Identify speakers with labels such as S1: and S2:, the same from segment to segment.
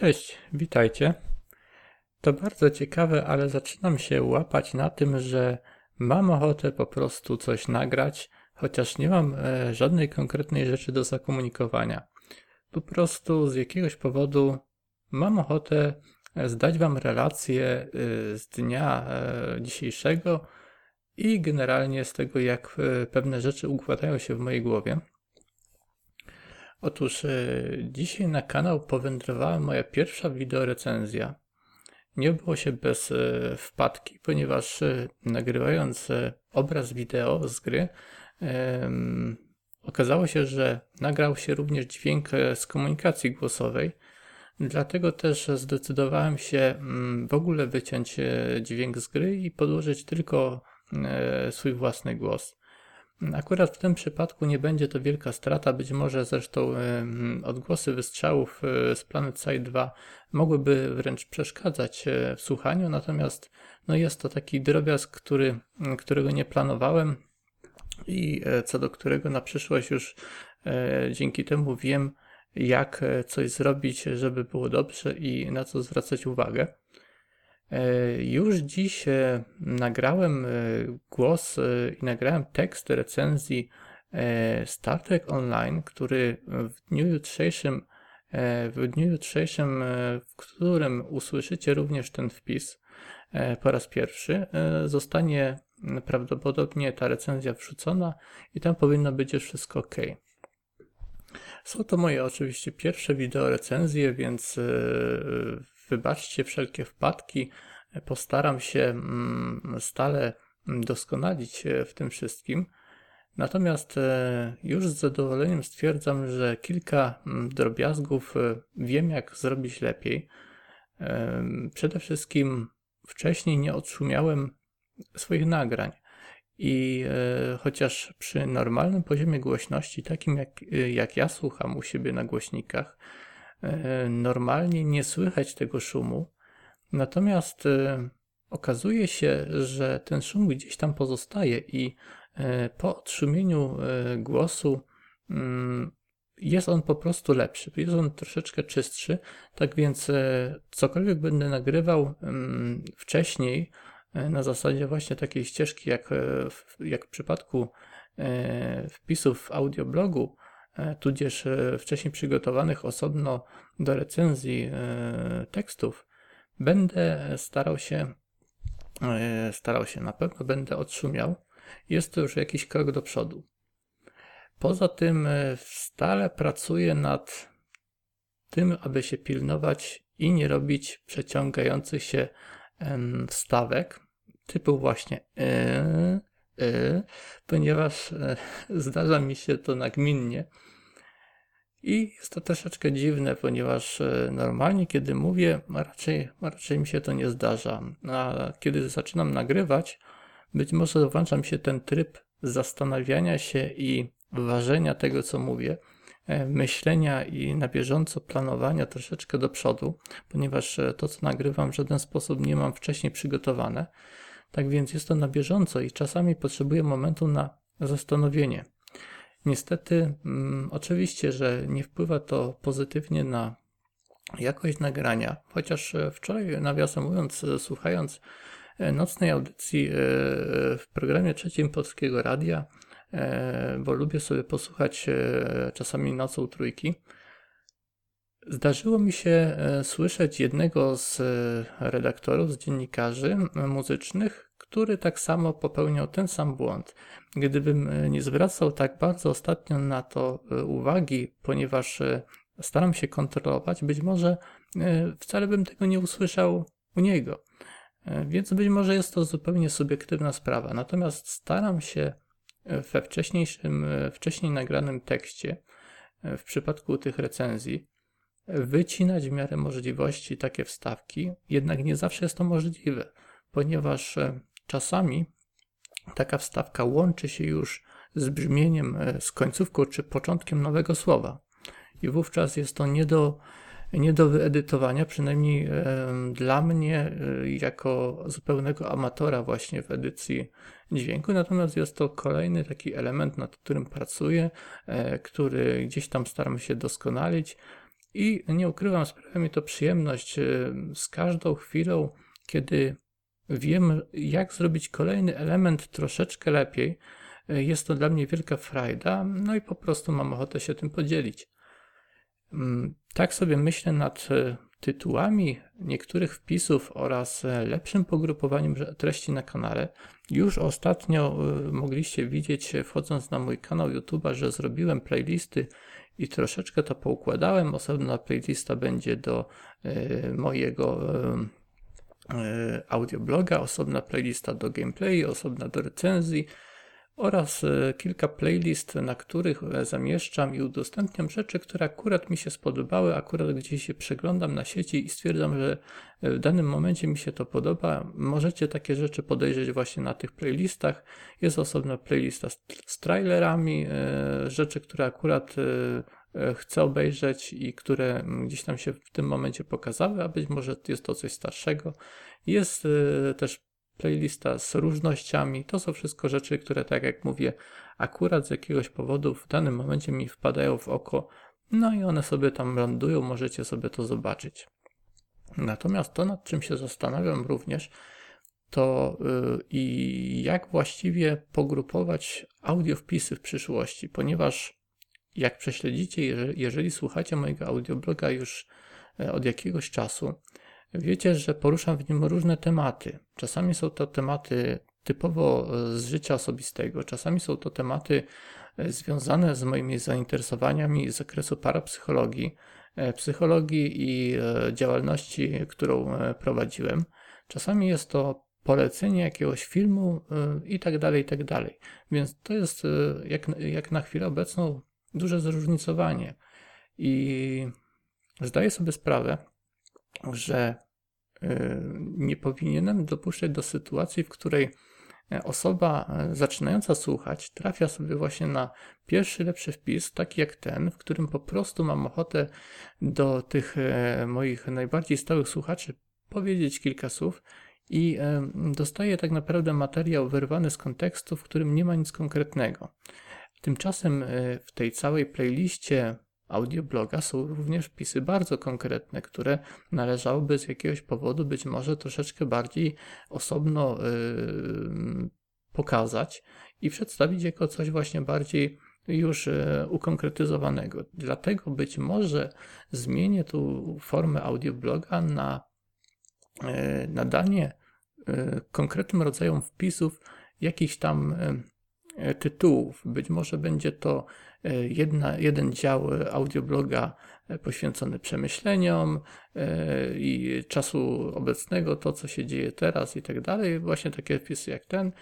S1: Cześć, witajcie. To bardzo ciekawe, ale zaczynam się łapać na tym, że mam ochotę po prostu coś nagrać, chociaż nie mam e, żadnej konkretnej rzeczy do zakomunikowania. Po prostu z jakiegoś powodu mam ochotę e, zdać Wam relację e, z dnia dzisiejszego i generalnie z tego, jak pewne rzeczy układają się w mojej głowie. Otóż e, dzisiaj na kanał powędrowała moja pierwsza wideorecenzja. Nie było się bez e, wpadki, ponieważ e, nagrywając obraz wideo z gry, okazało się, że nagrał się również dźwięk z komunikacji głosowej. Dlatego też zdecydowałem się mm, w ogóle wyciąć dźwięk z gry i podłożyć tylko swój własny głos. Akurat w tym przypadku nie będzie to wielka strata, być może zresztą odgłosy wystrzałów e, z Planet Side 2 mogłyby wręcz przeszkadzać e, w słuchaniu, natomiast no jest to taki drobiazg, który, którego nie planowałem i e, co do którego na przyszłość już dzięki temu wiem, jak coś zrobić, żeby było dobrze i na co zwracać uwagę. E, Już dziś e, nagrałem e, głos i nagrałem tekst recenzji Star Trek Online, który w dniu jutrzejszym, w dniu jutrzejszym, w którym usłyszycie również ten wpis po raz pierwszy, zostanie prawdopodobnie ta recenzja wrzucona i tam powinno być już wszystko ok. Są to moje oczywiście pierwsze wideo recenzje, więc wybaczcie wszelkie wpadki. Postaram się mm, stale doskonalić w tym wszystkim. Natomiast e, już z zadowoleniem stwierdzam, że kilka mm, drobiazgów e, wiem, jak zrobić lepiej. Em, Przede wszystkim wcześniej nie odszumiałem swoich nagrań. I e, chociaż przy normalnym poziomie głośności, takim jak, e, jak ja słucham u siebie na głośnikach, e, normalnie nie słychać tego szumu, natomiast e, okazuje się, że ten szum gdzieś tam pozostaje i e, po odszumieniu e, głosu mm, jest on po prostu lepszy, jest on troszeczkę czystszy, tak więc e, cokolwiek będę nagrywał mm, wcześniej, e, na zasadzie właśnie takiej ścieżki, jak, e, w, jak w przypadku e, wpisów w audioblogu, e, tudzież e, wcześniej przygotowanych osobno do recenzji e, tekstów, będę starał się, e, starał się, na pewno będę odszumiał. Jest to już jakiś krok do przodu. Poza tym e, stale pracuję nad tym, aby się pilnować i nie robić przeciągających się wstawek, typu właśnie e, e, ponieważ e, zdarza mi się to nagminnie. I jest to troszeczkę dziwne, ponieważ e, normalnie, kiedy mówię, raczej, raczej mi się to nie zdarza. A kiedy zaczynam nagrywać, być może włącza mi się ten tryb zastanawiania się i ważenia tego, co mówię, e, myślenia i na bieżąco planowania troszeczkę do przodu, ponieważ e, to, co nagrywam, w żaden sposób nie mam wcześniej przygotowane. Tak więc jest to na bieżąco i czasami potrzebuję momentu na zastanowienie. Niestety, mm, oczywiście, że nie wpływa to pozytywnie na jakość nagrania, chociaż e, wczoraj, nawiasem mówiąc, e, słuchając e, nocnej audycji e, w programie trzecim Polskiego Radia, e, bo lubię sobie posłuchać e, czasami nocą trójki, zdarzyło mi się e, słyszeć jednego z e, redaktorów, z dziennikarzy m, muzycznych, który tak samo popełniał ten sam błąd. Gdybym e, nie zwracał tak bardzo ostatnio na to e, uwagi, ponieważ e, staram się kontrolować, być może e, wcale bym tego nie usłyszał u niego. E, Więc być może jest to zupełnie subiektywna sprawa. Natomiast staram się e, we wcześniejszym, e, wcześniej nagranym tekście, e, w przypadku tych recenzji, wycinać w miarę możliwości takie wstawki, jednak nie zawsze jest to możliwe, ponieważ e, czasami taka wstawka łączy się już z brzmieniem, e, z końcówką czy początkiem nowego słowa. I wówczas jest to nie do, nie do wyedytowania, przynajmniej e, dla mnie, jako zupełnego amatora, właśnie w edycji dźwięku. Natomiast jest to kolejny taki element, nad którym pracuję, który gdzieś tam staram się doskonalić. I nie ukrywam, sprawia mi to przyjemność y, z każdą chwilą, kiedy wiem, jak zrobić kolejny element troszeczkę lepiej. Y, jest to dla mnie wielka frajda, no i po prostu mam ochotę się tym podzielić. Mm, tak sobie myślę nad y, tytułami niektórych wpisów oraz lepszym pogrupowaniem treści na kanale. Już ostatnio mogliście widzieć, wchodząc na mój kanał YouTube, że zrobiłem playlisty i troszeczkę to poukładałem. Osobna playlista będzie do e, mojego e, e, audiobloga, osobna playlista do gameplay, osobna do recenzji oraz kilka playlist, na których zamieszczam i udostępniam rzeczy, które akurat mi się spodobały, akurat gdzieś się przeglądam na sieci i stwierdzam, że w danym momencie mi się to podoba. Możecie takie rzeczy podejrzeć właśnie na tych playlistach. Jest osobna playlista z, trailerami, rzeczy, które akurat E, chcę obejrzeć i które mm, gdzieś tam się w tym momencie pokazały, a być może jest to coś starszego. Jest e, też playlista z różnościami. To są wszystko rzeczy, które, tak jak mówię, akurat z jakiegoś powodu w danym momencie mi wpadają w oko. No i one sobie tam lądują, możecie sobie to zobaczyć. Natomiast to, nad czym się zastanawiam również, to yy, i jak właściwie pogrupować audio wpisy w przyszłości, ponieważ jak prześledzicie, jeżeli, jeżeli słuchacie mojego audiobloga już e, od jakiegoś czasu, wiecie, że poruszam w nim różne tematy. Czasami są to tematy typowo e, z życia osobistego, czasami są to tematy e, związane z moimi zainteresowaniami z zakresu parapsychologii, psychologii i działalności, którą prowadziłem. Czasami jest to polecenie jakiegoś filmu i tak dalej, i tak dalej. Więc to jest jak, jak na chwilę obecną duże zróżnicowanie. I zdaję sobie sprawę, że y, nie powinienem dopuszczać do sytuacji, w której osoba e, zaczynająca słuchać trafia sobie właśnie na pierwszy lepszy wpis, taki jak ten, w którym po prostu mam ochotę do tych e, moich najbardziej stałych słuchaczy powiedzieć kilka słów i e, dostaję tak naprawdę materiał wyrwany z kontekstu, w którym nie ma nic konkretnego. Tymczasem e, w tej całej playliście audiobloga są również wpisy bardzo konkretne, które należałoby z jakiegoś powodu być może troszeczkę bardziej osobno yy, pokazać i przedstawić jako coś właśnie bardziej już yy, ukonkretyzowanego. Dlatego być może zmienię tu formę audiobloga na yy, nadanie konkretnym rodzajom wpisów jakichś tam tytułów. Być może będzie to jedna, jeden dział audiobloga e, poświęcony przemyśleniom i czasu obecnego, to co się dzieje teraz i tak dalej. Właśnie takie wpisy jak ten.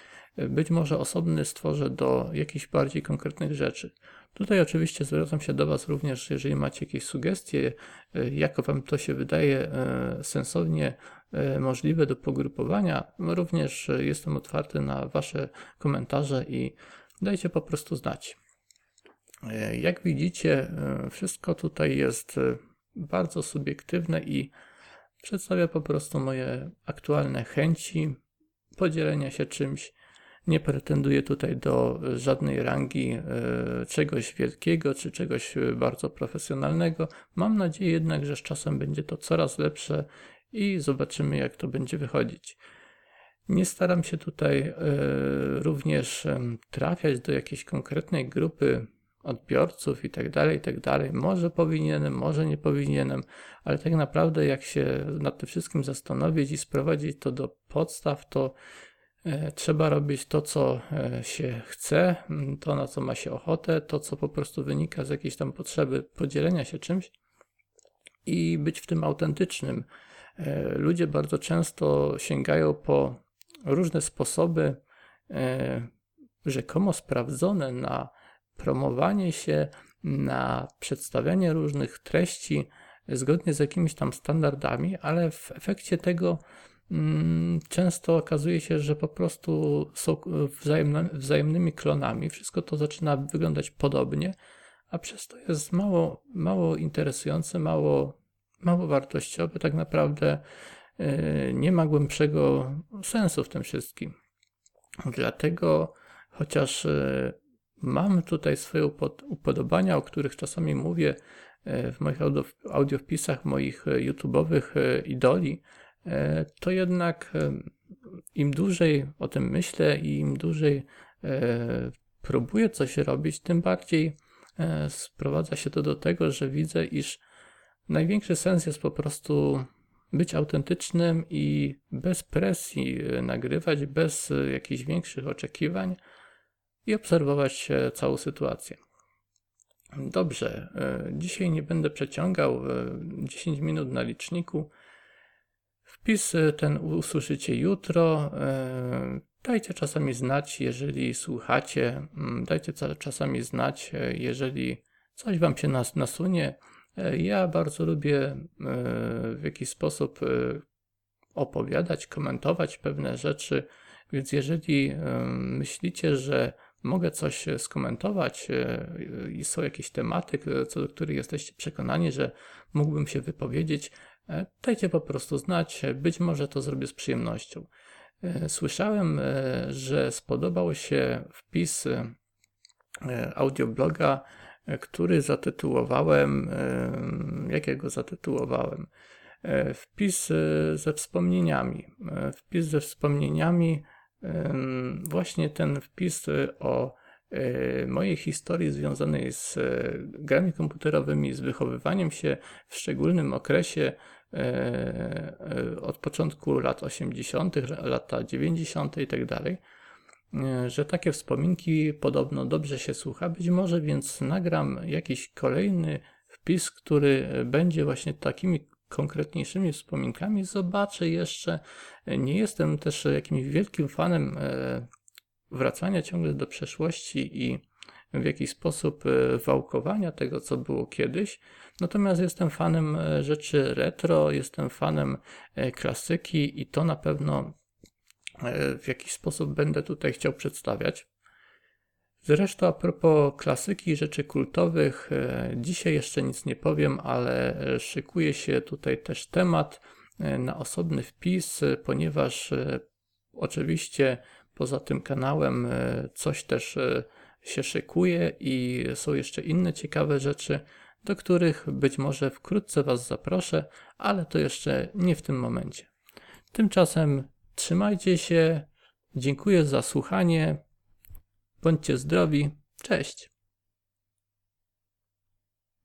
S1: Być może osobny stworzę do jakichś bardziej konkretnych rzeczy. Tutaj oczywiście zwracam się do Was również, jeżeli macie jakieś sugestie, jak Wam to się wydaje sensownie możliwe do pogrupowania. Również jestem otwarty na Wasze komentarze i dajcie po prostu znać. Jak widzicie, wszystko tutaj jest bardzo subiektywne i przedstawia po prostu moje aktualne chęci podzielenia się czymś nie pretenduję tutaj do żadnej rangi e, czegoś wielkiego czy czegoś bardzo profesjonalnego. Mam nadzieję jednak, że z czasem będzie to coraz lepsze i zobaczymy, jak to będzie wychodzić. Nie staram się tutaj e, również trafiać do jakiejś konkretnej grupy odbiorców i tak dalej, i tak dalej. Może powinienem, może nie powinienem, ale tak naprawdę jak się nad tym wszystkim zastanowić i sprowadzić to do podstaw, to E, trzeba robić to, co e, się chce, to na co ma się ochotę, to co po prostu wynika z jakiejś tam potrzeby podzielenia się czymś i być w tym autentycznym. E, ludzie bardzo często sięgają po różne sposoby, rzekomo sprawdzone na promowanie się, na przedstawianie różnych treści zgodnie z jakimiś tam standardami, ale w efekcie tego Mm, często okazuje się, że po prostu są wzajemnymi klonami. Wszystko to zaczyna wyglądać podobnie, a przez to jest mało, mało interesujące, mało, mało wartościowe. Tak naprawdę e, nie ma głębszego sensu w tym wszystkim. Dlatego, chociaż e, mam tutaj swoje upodobania, o których czasami mówię e, w moich audio, audiowpisach moich e, YouTube'owych e, idoli, to jednak im dłużej o tym myślę i im dłużej próbuję coś robić, tym bardziej sprowadza się to do tego, że widzę, iż największy sens jest po prostu być autentycznym i bez presji nagrywać, bez jakichś większych oczekiwań i obserwować całą sytuację. Dobrze, e, dzisiaj nie będę przeciągał 10 minut na liczniku. Wpis e, ten usłyszycie jutro. E, dajcie czasami znać, jeżeli słuchacie. Mm, dajcie czasami znać, jeżeli coś Wam się nas nasunie. Ja bardzo lubię w jakiś sposób opowiadać, komentować pewne rzeczy, więc jeżeli myślicie, że mogę coś skomentować i są jakieś tematy, co do których jesteście przekonani, że mógłbym się wypowiedzieć, e, dajcie po prostu znać. Być może to zrobię z przyjemnością. E, słyszałem, e, że spodobał się wpis audiobloga, który zatytułowałem. Jakiego zatytułowałem? Wpis ze wspomnieniami. Wpis ze wspomnieniami właśnie ten wpis o e, mojej historii związanej z e, grami komputerowymi, z wychowywaniem się w szczególnym okresie e, od początku lat 80., lata 90. i tak że takie wspominki podobno dobrze się słucha. Być może więc nagram jakiś kolejny wpis, który będzie właśnie takimi konkretniejszymi wspominkami. Zobaczę jeszcze. Nie jestem też jakimś wielkim fanem e, wracania ciągle do przeszłości i w jakiś sposób e, wałkowania tego, co było kiedyś. Natomiast jestem fanem e, rzeczy retro, jestem fanem klasyki i to na pewno w jakiś sposób będę tutaj chciał przedstawiać. Zresztą a propos klasyki rzeczy kultowych, e, dzisiaj jeszcze nic nie powiem, ale e, szykuje się tutaj też temat e, na osobny wpis, ponieważ oczywiście poza tym kanałem coś też się szykuje i są jeszcze inne ciekawe rzeczy, do których być może wkrótce Was zaproszę, ale to jeszcze nie w tym momencie. Tymczasem trzymajcie się, dziękuję za słuchanie. Bądźcie zdrowi. Cześć.